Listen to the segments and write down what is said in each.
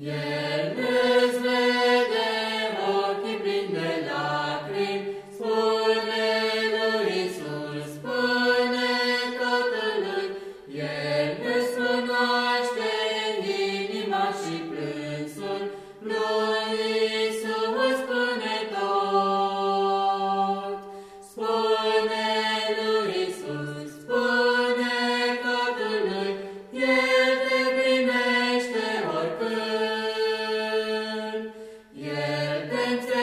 El El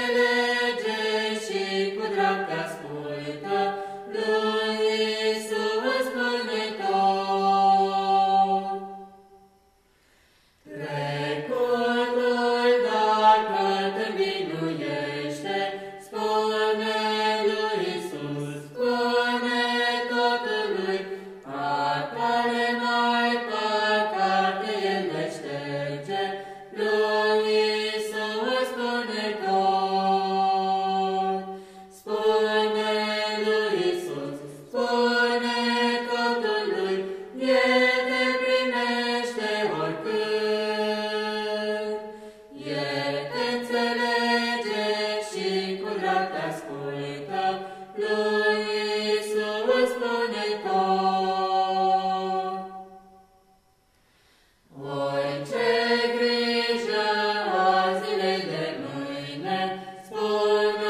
Lord.